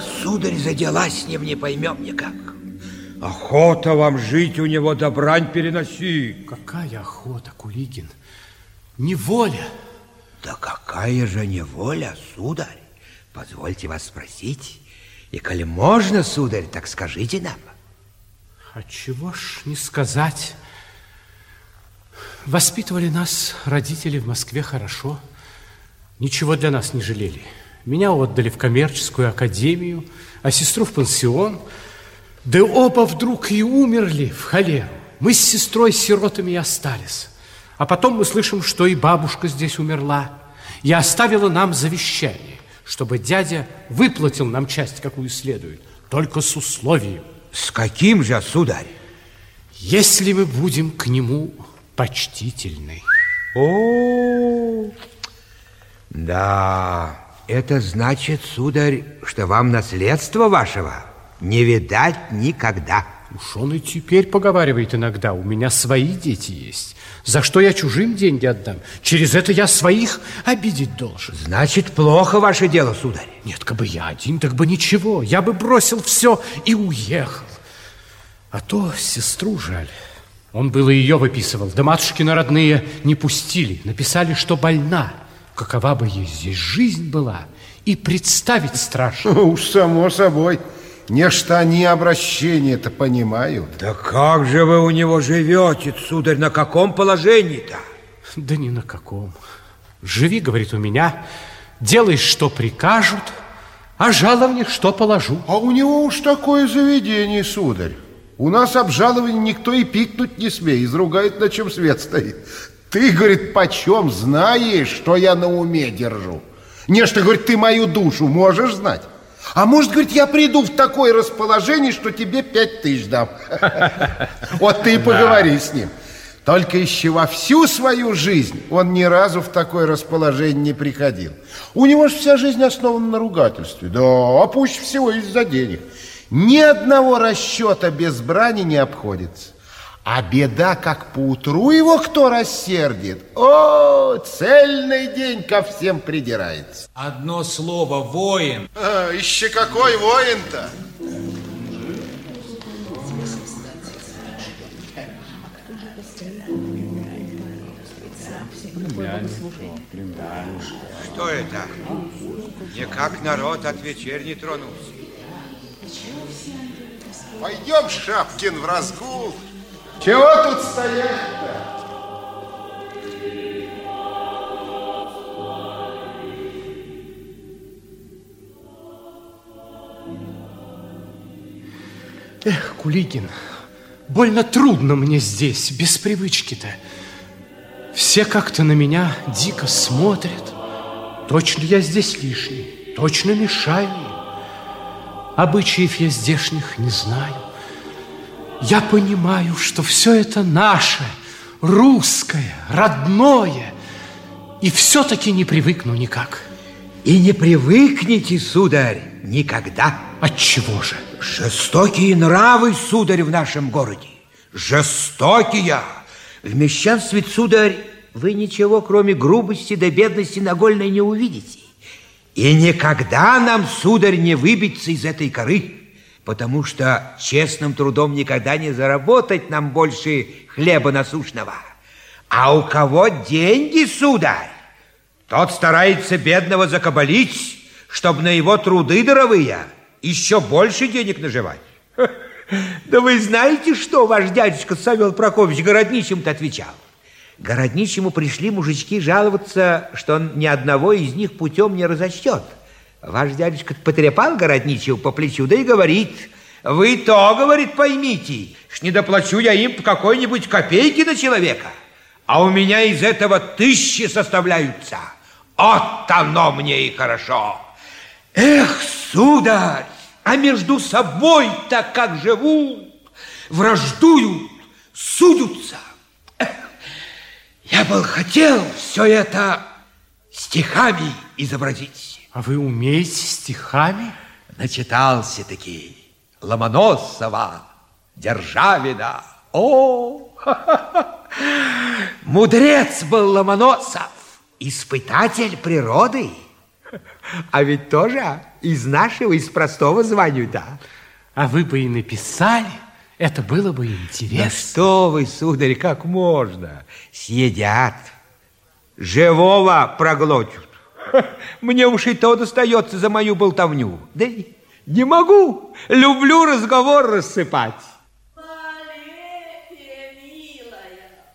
Сударь, заделась с ним, не поймем никак. Охота вам жить у него, да брань переноси. Какая охота, Кулигин? Неволя. Да какая же неволя, сударь? Позвольте вас спросить. И коли можно, сударь, так скажите нам. А чего ж не сказать? Воспитывали нас родители в Москве хорошо. Ничего для нас не жалели. Меня отдали в коммерческую академию, а сестру в пансион. Да оба вдруг и умерли в холеру. Мы с сестрой сиротами и остались. А потом мы слышим, что и бабушка здесь умерла. И оставила нам завещание, чтобы дядя выплатил нам часть, какую следует, только с условием. С каким же, сударь? Если мы будем к нему почтительны. О, да, это значит, сударь, что вам наследство вашего не видать никогда. Уж он и теперь поговаривает иногда. У меня свои дети есть. За что я чужим деньги отдам? Через это я своих обидеть должен. Значит, плохо ваше дело, сударь. Нет, как бы я один, так бы ничего. Я бы бросил все и уехал. А то сестру жаль. Он было ее выписывал, да матушкины родные не пустили. Написали, что больна. Какова бы ей здесь жизнь была, и представить страшно. Уж само собой. Нечто они обращение-то понимают. Да как же вы у него живете, сударь, на каком положении-то? Да ни на каком. Живи, говорит, у меня, делай, что прикажут, а жаловни, что положу. А у него уж такое заведение, сударь. У нас об жаловании никто и пикнуть не смеет, изругает, на чем свет стоит. Ты, говорит, почем знаешь, что я на уме держу? Нечто, говорит, ты мою душу можешь знать? А может, говорит, я приду в такое расположение, что тебе пять тысяч дам. Вот ты и поговори с ним. Только еще во всю свою жизнь он ни разу в такое расположение не приходил. У него же вся жизнь основана на ругательстве. Да, а пусть всего из-за денег. Ни одного расчета без брани не обходится. А беда, как поутру его кто рассердит. О, цельный день ко всем придирается. Одно слово «воин». А, еще какой воин-то? Что это? Никак народ от вечерней тронулся. Пойдем, Шапкин, в разгул. Чего тут стоять-то? Эх, Кулигин, больно трудно мне здесь, без привычки-то. Все как-то на меня дико смотрят. Точно я здесь лишний, точно мешаю им. Обычаев я здешних не знаю. Я понимаю, что все это наше, русское, родное, и все-таки не привыкну никак. И не привыкнете, сударь, никогда. От чего же? Жестокие нравы, сударь, в нашем городе. Жестокие. В мещанстве, сударь, вы ничего, кроме грубости да бедности нагольной не увидите. И никогда нам, сударь, не выбиться из этой коры, потому что честным трудом никогда не заработать нам больше хлеба насущного. А у кого деньги, сударь, тот старается бедного закабалить, чтобы на его труды даровые еще больше денег наживать. Да вы знаете, что ваш дядюшка Савел Прокофьевич городничему-то отвечал? Городничему пришли мужички жаловаться, что он ни одного из них путем не разочтет. Ваш дядюшка потрепал городничего по плечу, да и говорит, вы то, говорит, поймите, ж не доплачу я им по какой-нибудь копейки на человека, а у меня из этого тысячи составляются. Вот оно мне и хорошо. Эх, сударь, а между собой-то как живут, враждуют, судятся. Эх, я бы хотел все это стихами изобразить. А вы умеете стихами? Начитался таки Ломоносова, Державина. О, мудрец был Ломоносов, испытатель природы. А ведь тоже из нашего, из простого звания, да. А вы бы и написали, это было бы интересно. Да что вы, сударь, как можно? Съедят, живого проглотят. Мне уж и то достается за мою болтовню. Да не могу, люблю разговор рассыпать.